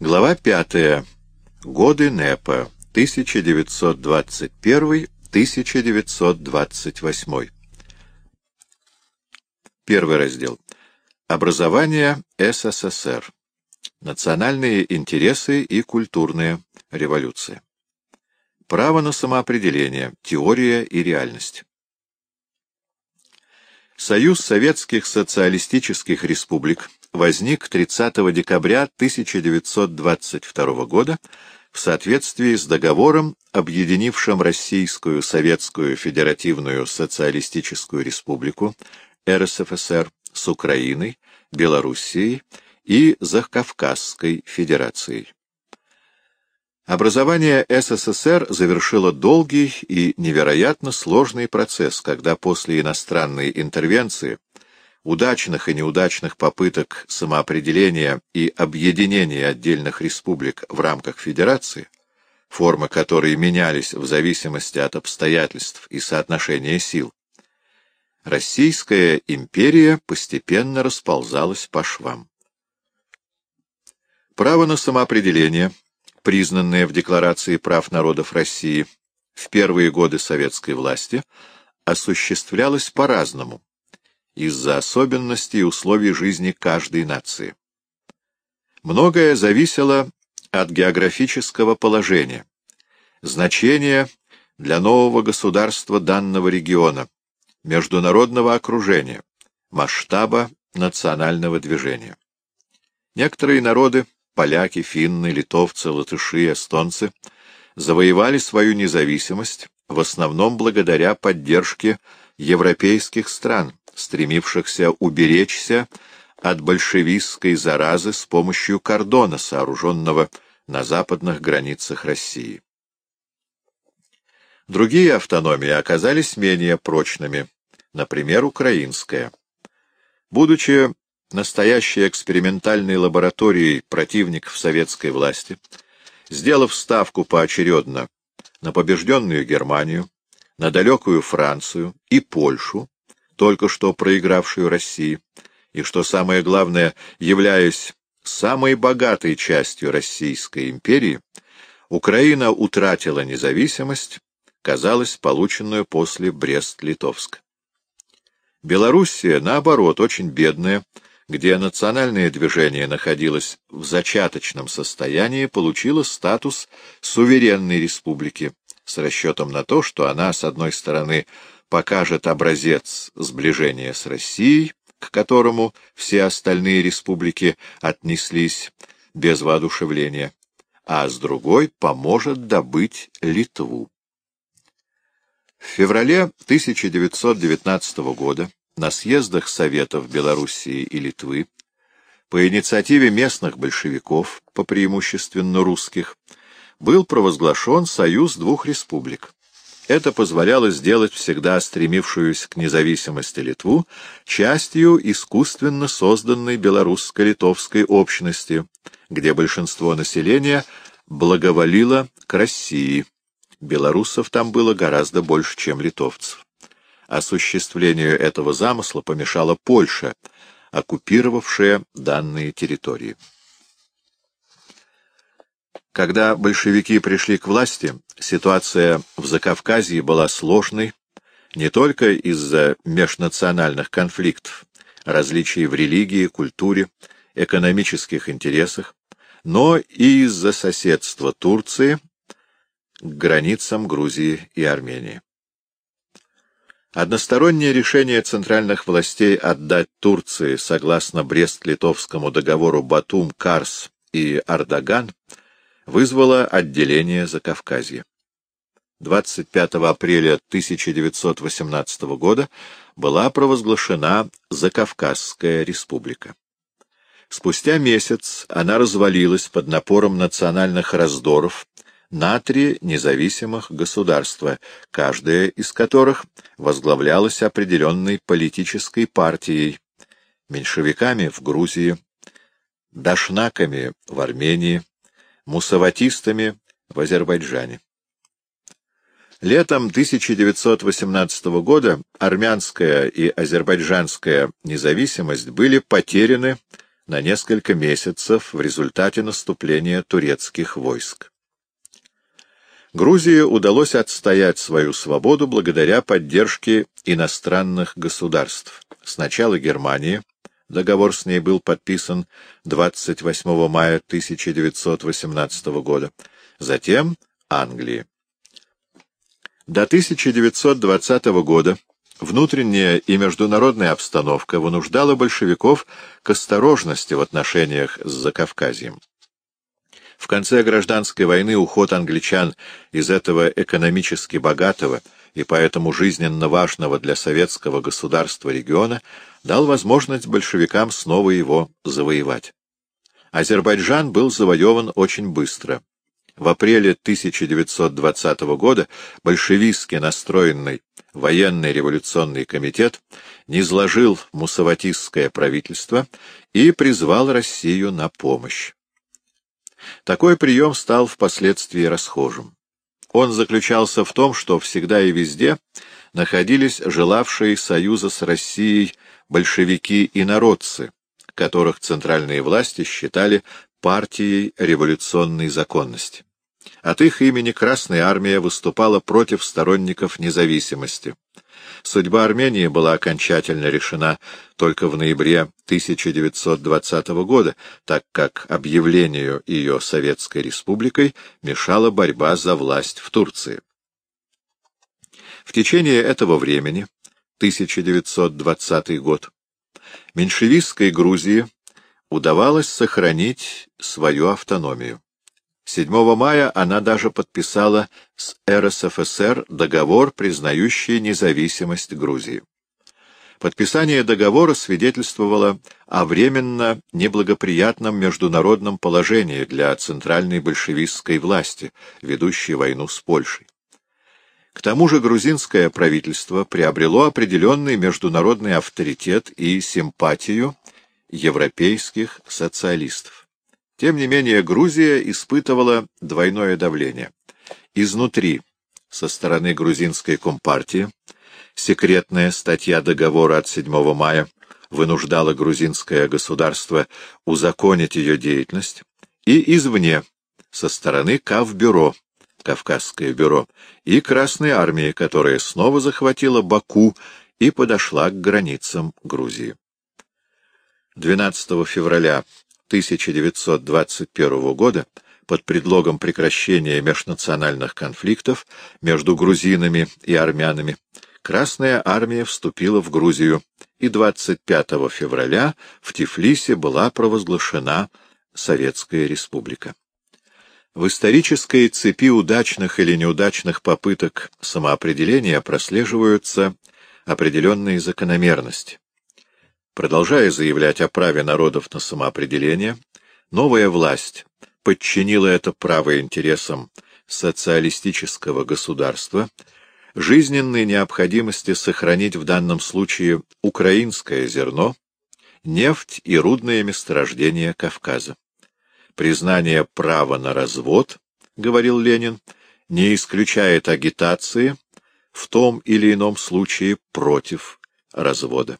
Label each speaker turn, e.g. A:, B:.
A: Глава пятая. Годы НЭПа. 1921-1928. Первый раздел. Образование СССР. Национальные интересы и культурная революция. Право на самоопределение. Теория и реальность. Союз Советских Социалистических Республик возник 30 декабря 1922 года в соответствии с договором, объединившим Российскую Советскую Федеративную Социалистическую Республику РСФСР с Украиной, Белоруссией и Закавказской Федерацией. Образование СССР завершило долгий и невероятно сложный процесс, когда после иностранной интервенции, удачных и неудачных попыток самоопределения и объединения отдельных республик в рамках Федерации, формы которой менялись в зависимости от обстоятельств и соотношения сил, Российская империя постепенно расползалась по швам. Право на самоопределение – признанное в Декларации прав народов России в первые годы советской власти, осуществлялось по-разному, из-за особенностей и условий жизни каждой нации. Многое зависело от географического положения, значения для нового государства данного региона, международного окружения, масштаба национального движения. Некоторые народы поляки, финны, литовцы, латыши, эстонцы завоевали свою независимость в основном благодаря поддержке европейских стран, стремившихся уберечься от большевистской заразы с помощью кордона, сооруженного на западных границах России. Другие автономии оказались менее прочными, например, украинская. Будучи настоящей экспериментальной лабораторией противников советской власти, сделав ставку поочередно на побежденную Германию, на далекую Францию и Польшу, только что проигравшую России, и, что самое главное, являясь самой богатой частью Российской империи, Украина утратила независимость, казалось, полученную после Брест-Литовска. Белоруссия, наоборот, очень бедная, где национальное движение находилось в зачаточном состоянии, получила статус суверенной республики с расчетом на то, что она, с одной стороны, покажет образец сближения с Россией, к которому все остальные республики отнеслись без воодушевления, а с другой поможет добыть Литву. В феврале 1919 года на съездах Советов Белоруссии и Литвы по инициативе местных большевиков, по преимущественно русских, был провозглашен союз двух республик. Это позволяло сделать всегда стремившуюся к независимости Литву частью искусственно созданной белорусско-литовской общности, где большинство населения благоволило к России. Белорусов там было гораздо больше, чем литовцев. Осуществлению этого замысла помешала Польша, оккупировавшая данные территории. Когда большевики пришли к власти, ситуация в Закавказье была сложной не только из-за межнациональных конфликтов, различий в религии, культуре, экономических интересах, но и из-за соседства Турции к границам Грузии и Армении. Одностороннее решение центральных властей отдать Турции, согласно Брест-Литовскому договору Батум-Карс и Ардаган, вызвало отделение Закавказья. 25 апреля 1918 года была провозглашена Закавказская республика. Спустя месяц она развалилась под напором национальных раздоров на три независимых государства, каждое из которых возглавлялось определенной политической партией, меньшевиками в Грузии, дашнаками в Армении, мусаватистами в Азербайджане. Летом 1918 года армянская и азербайджанская независимость были потеряны на несколько месяцев в результате наступления турецких войск. Грузии удалось отстоять свою свободу благодаря поддержке иностранных государств. Сначала Германии, договор с ней был подписан 28 мая 1918 года, затем Англии. До 1920 года внутренняя и международная обстановка вынуждала большевиков к осторожности в отношениях с Закавказьем. В конце гражданской войны уход англичан из этого экономически богатого и поэтому жизненно важного для советского государства региона дал возможность большевикам снова его завоевать. Азербайджан был завоеван очень быстро. В апреле 1920 года большевистски настроенный военный революционный комитет низложил мусаватистское правительство и призвал Россию на помощь. Такой прием стал впоследствии расхожим. Он заключался в том, что всегда и везде находились желавшие союза с Россией большевики и народцы, которых центральные власти считали партией революционной законности. От их имени Красная Армия выступала против сторонников независимости. Судьба Армении была окончательно решена только в ноябре 1920 года, так как объявлению ее Советской Республикой мешала борьба за власть в Турции. В течение этого времени, 1920 год, меньшевистской Грузии удавалось сохранить свою автономию. 7 мая она даже подписала с РСФСР договор, признающий независимость Грузии. Подписание договора свидетельствовало о временно неблагоприятном международном положении для центральной большевистской власти, ведущей войну с Польшей. К тому же грузинское правительство приобрело определенный международный авторитет и симпатию европейских социалистов. Тем не менее, Грузия испытывала двойное давление. Изнутри, со стороны грузинской компартии, секретная статья договора от 7 мая вынуждала грузинское государство узаконить ее деятельность, и извне, со стороны Кавбюро, Кавказское бюро, и Красной армии, которая снова захватила Баку и подошла к границам Грузии. 12 февраля 1921 года под предлогом прекращения межнациональных конфликтов между грузинами и армянами Красная армия вступила в Грузию, и 25 февраля в Тифлисе была провозглашена Советская Республика. В исторической цепи удачных или неудачных попыток самоопределения прослеживаются определенные закономерности. Продолжая заявлять о праве народов на самоопределение, новая власть подчинила это право интересам социалистического государства, жизненной необходимости сохранить в данном случае украинское зерно, нефть и рудные месторождения Кавказа. Признание права на развод, говорил Ленин, не исключает агитации в том или ином случае против развода.